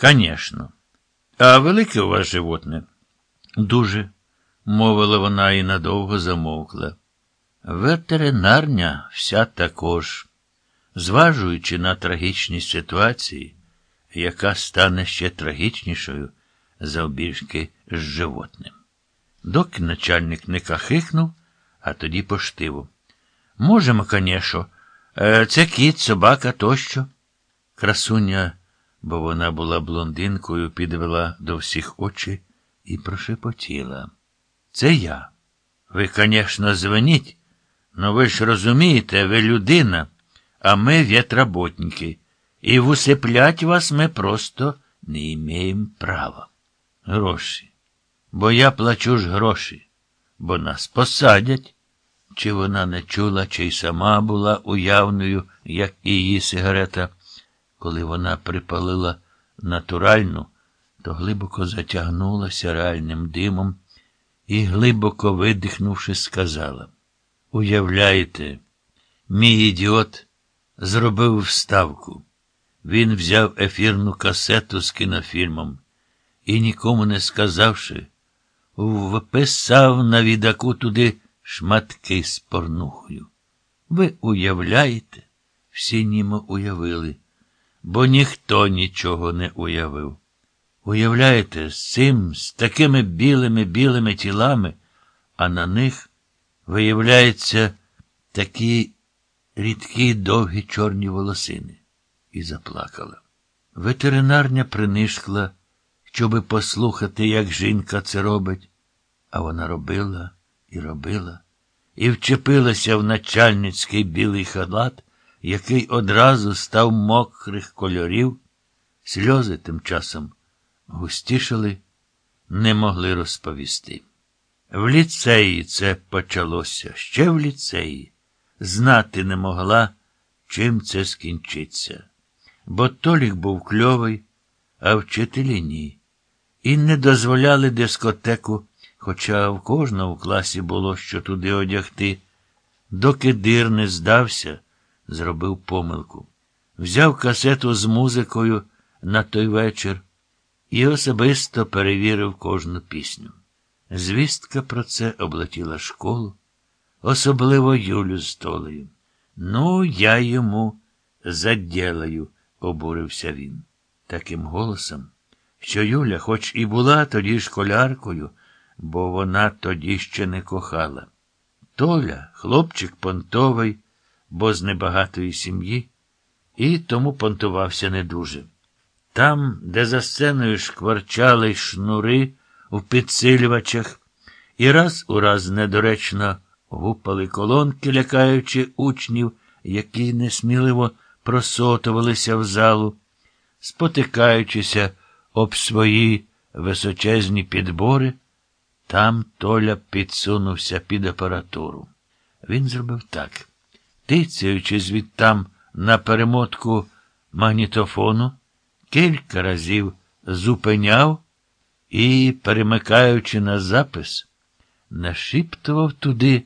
Конечно. А велике у вас животне? Дуже, мовила вона і надовго замовкла. Ветеринарня вся також, зважуючи на трагічність ситуації, яка стане ще трагічнішою завбільшки з животним. Доки начальник не кахикнув, а тоді поштиву. Можемо, конечно, е, це кіт, собака тощо. Красуня, бо вона була блондинкою, підвела до всіх очі і прошепотіла. Це я. Ви, конечно, звеніть, но ви ж розумієте, ви людина, а ми ветработники, і вусиплять вас ми просто не імеємо права. Гроші. Бо я плачу ж гроші, бо нас посадять. Чи вона не чула, чи й сама була уявною, як і її сигарета. Коли вона припалила натуральну, то глибоко затягнулася реальним димом і, глибоко видихнувши, сказала Уявляєте, мій ідіот зробив вставку. Він взяв ефірну касету з кінофільмом і, нікому не сказавши, вписав на відаку туди шматки з порнухою. Ви уявляєте? Всі німо уявили, бо ніхто нічого не уявив. Уявляєте, з цим, з такими білими білими тілами, а на них, виявляється, такі рідкі довгі чорні волосини. І заплакала. Ветеринарня принишкла, щоби послухати, як жінка це робить, а вона робила і робила, і вчепилася в начальницький білий халат, який одразу став мокрих кольорів, сльози тим часом густішали, не могли розповісти. В ліцеї це почалося, ще в ліцеї. Знати не могла, чим це скінчиться. Бо Толік був кльовий, а вчителі ні. І не дозволяли дискотеку, хоча в кожного класі було що туди одягти. Доки дир не здався, зробив помилку. Взяв касету з музикою на той вечір і особисто перевірив кожну пісню. Звістка про це облетіла школу, особливо Юлю з Толею. Ну, я йому заділаю, обурився він. Таким голосом, що Юля, хоч і була тоді школяркою, бо вона тоді ще не кохала. Толя, хлопчик понтовий, бо з небагатої сім'ї, і тому понтувався не дуже. Там, де за сценою шкварчали шнури у підсилювачах, і раз у раз недоречно гупали колонки, лякаючи учнів, які несміливо просотувалися в залу, спотикаючися об свої височезні підбори, там Толя підсунувся під апаратуру. Він зробив так, тицяючи звідтам на перемотку магнітофону, кілька разів зупиняв і, перемикаючи на запис, нашіптував туди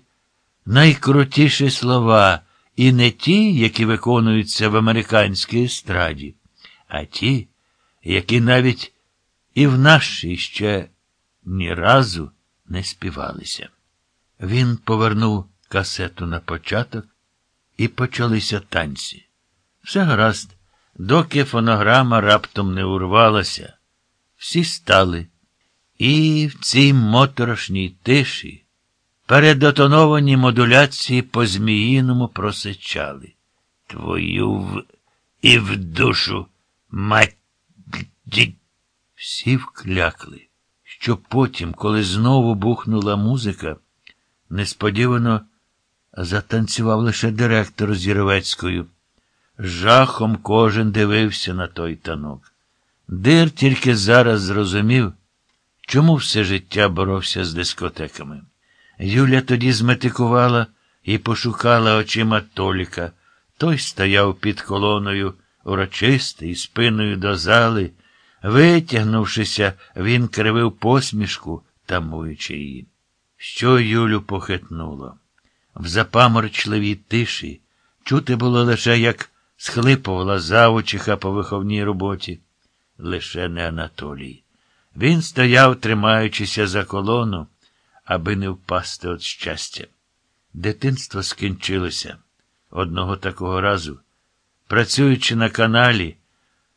найкрутіші слова, і не ті, які виконуються в американській естраді, а ті, які навіть і в нашій ще ні разу не співалися. Він повернув касету на початок, і почалися танці. Все гаразд, доки фонограма раптом не урвалася, всі стали, і в цій моторошній тиші передотоновані модуляції по зміїному просичали. Твою в і в душу мать. Всі вклякли що потім, коли знову бухнула музика, несподівано затанцював лише директор з Єровецькою. Жахом кожен дивився на той танок. Дир тільки зараз зрозумів, чому все життя боровся з дискотеками. Юля тоді зметикувала і пошукала очима Толіка. Той стояв під колоною, урочистий, спиною до зали. Витягнувшися, він кривив посмішку, тамуючи її. Що Юлю похитнуло? В запаморчливій тиші чути було лише, як схлипувала завучиха по виховній роботі. лише не Анатолій. Він стояв, тримаючися за колону, аби не впасти від щастя. Дитинство скінчилося. Одного такого разу, працюючи на каналі,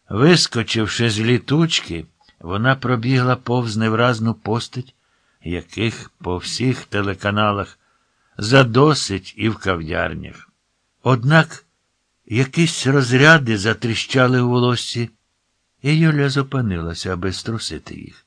вискочивши з літучки, вона пробігла повз невразну постать, яких по всіх телеканалах задосить і в кав'ярнях. Однак якісь розряди затріщали у волоссі, і Юля зупинилася, аби струсити їх.